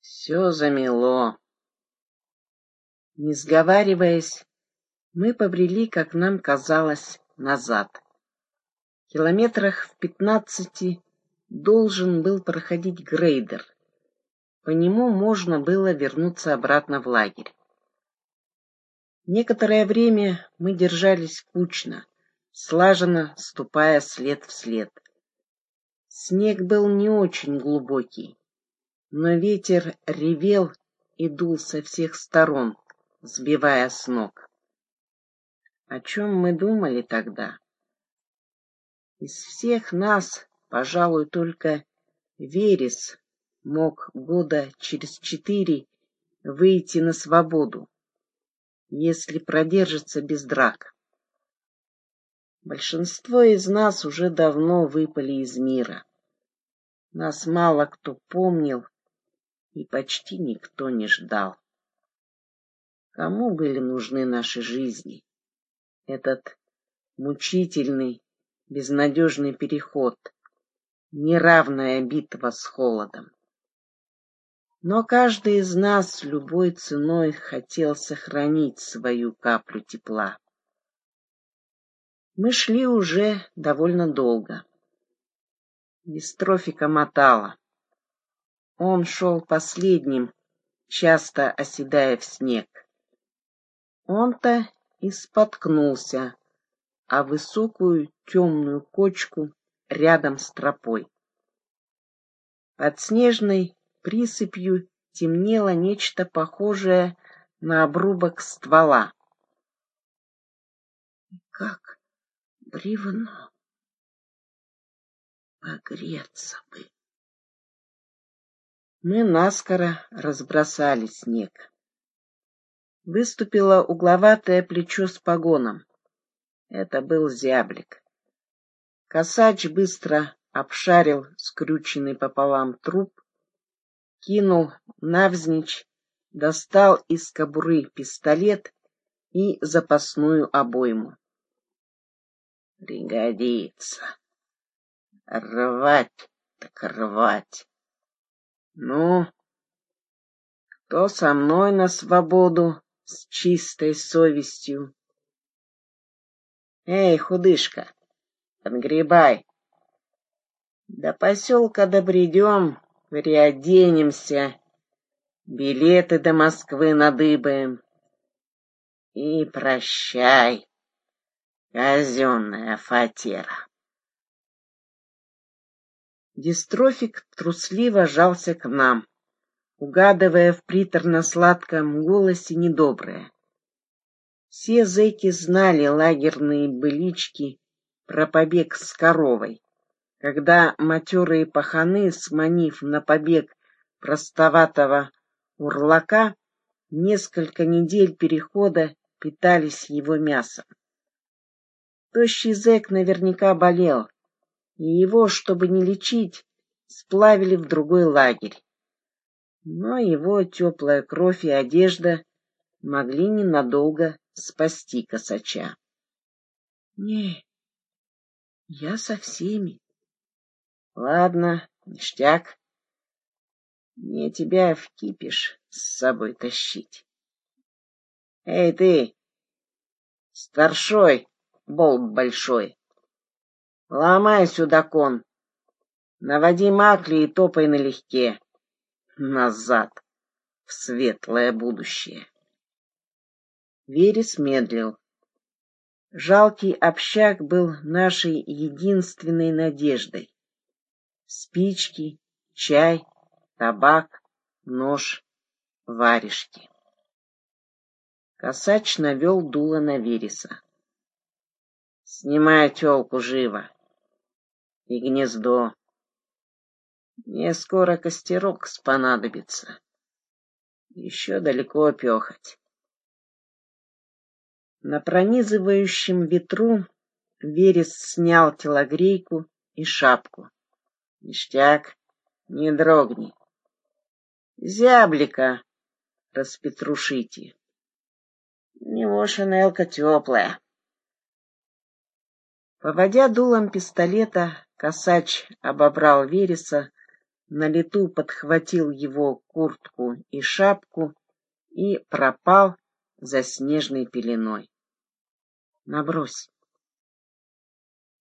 Все замело. Не сговариваясь, мы побрели, как нам казалось, назад. Километрах в пятнадцати должен был проходить грейдер. По нему можно было вернуться обратно в лагерь. Некоторое время мы держались кучно, слаженно ступая след в след. Снег был не очень глубокий, но ветер ревел и дул со всех сторон, сбивая с ног. О чем мы думали тогда? Из всех нас, пожалуй, только Верес мог года через четыре выйти на свободу, если продержится без драк. Большинство из нас уже давно выпали из мира. Нас мало кто помнил и почти никто не ждал. Кому были нужны наши жизни? Этот мучительный безнадежный переход, неравная битва с холодом. Но каждый из нас любой ценой хотел сохранить свою каплю тепла. Мы шли уже довольно долго. Дистрофика мотала. Он шел последним, часто оседая в снег. Он-то и споткнулся, а высокую темную кочку рядом с тропой. Под снежной присыпью темнело нечто похожее на обрубок ствола. Как бревно. Погреться бы. Мы наскоро разбросали снег. Выступило угловатое плечо с погоном. Это был зяблик. Косач быстро обшарил скрюченный пополам труп, кинул навзничь, достал из кобуры пистолет и запасную обойму. Пригодится. Рвать так рвать. Ну, кто со мной на свободу с чистой совестью? Эй, худышка, подгребай. До поселка добредем, переоденемся, билеты до Москвы надыбаем. И прощай, казенная фатера. Дистрофик трусливо жался к нам, угадывая в приторно-сладком голосе недоброе. Все зэки знали лагерные былички про побег с коровой, когда матерые паханы, сманив на побег простоватого урлака, несколько недель перехода питались его мясом. Тощий зэк наверняка болел, и его, чтобы не лечить, сплавили в другой лагерь. Но его теплая кровь и одежда могли ненадолго спасти косача. Не, я со всеми. Ладно, ништяк. Мне тебя в кипиш с собой тащить. Эй ты, старшой, болт большой, ломай сюда кон, наводи макли и топай налегке. Назад, в светлое будущее. Верес медлил. Жалкий общак был нашей единственной надеждой. Спички, чай, табак, нож, варежки. Косач навел дуло на Вереса. Снимай телку живо. И гнездо. Мне скоро костерок спонадобится. Еще далеко пехать. На пронизывающем ветру Верес снял телогрейку и шапку. Ништяк, не дрогни. Зяблика распетрушите. У него шинелка теплая. Поводя дулом пистолета, косач обобрал Вереса, на лету подхватил его куртку и шапку и пропал за снежной пеленой. Набрось.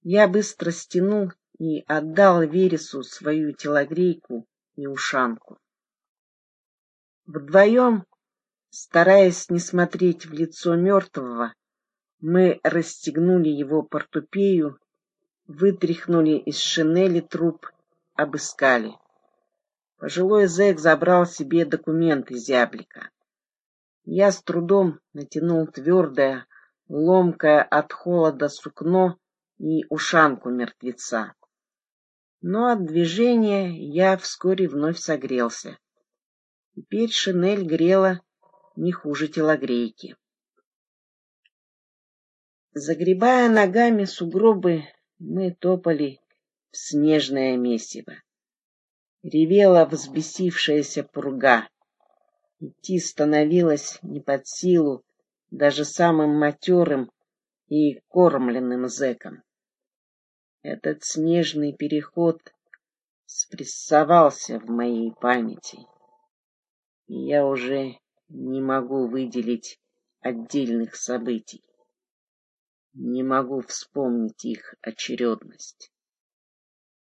Я быстро стянул и отдал Вересу свою телогрейку и ушанку. Вдвоем, стараясь не смотреть в лицо мертвого, мы расстегнули его портупею, вытряхнули из шинели труп, обыскали. Пожилой зэк забрал себе документы зяблика. Я с трудом натянул твердое, ломкое от холода сукно и ушанку мертвеца. Но от движения я вскоре вновь согрелся. Теперь шинель грела не хуже телогрейки. Загребая ногами сугробы, мы топали в снежное месиво. Ревела взбесившаяся пурга. Идти становилось не под силу даже самым матерым и кормленным зэкам. Этот снежный переход спрессовался в моей памяти, и я уже не могу выделить отдельных событий, не могу вспомнить их очередность.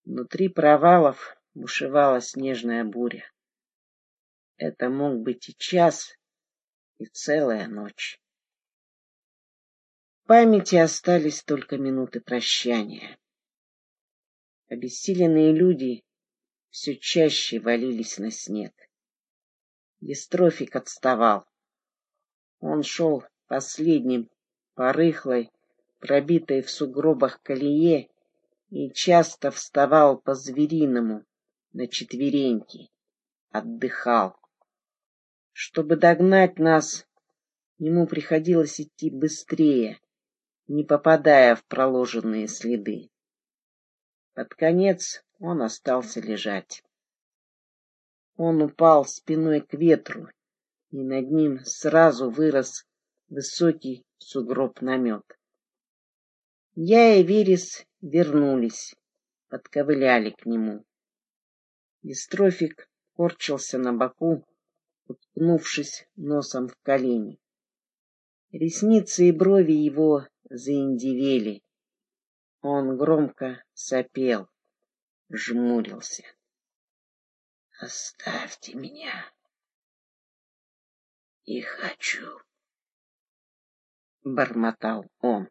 Внутри провалов бушевала снежная буря. Это мог быть и час, и целая ночь. В памяти остались только минуты прощания. Обессиленные люди все чаще валились на снег. Дистрофик отставал. Он шел последним по рыхлой, пробитой в сугробах колее, и часто вставал по-звериному на четвереньки, отдыхал. Чтобы догнать нас, ему приходилось идти быстрее, не попадая в проложенные следы. Под конец он остался лежать. Он упал спиной к ветру, и над ним сразу вырос высокий сугроб-намет. Я и Верес вернулись, подковыляли к нему. Дистрофик корчился на боку, уткнувшись носом в колени. Ресницы и брови его заиндивели. Он громко сопел, жмурился. «Оставьте меня! И хочу!» — бормотал он.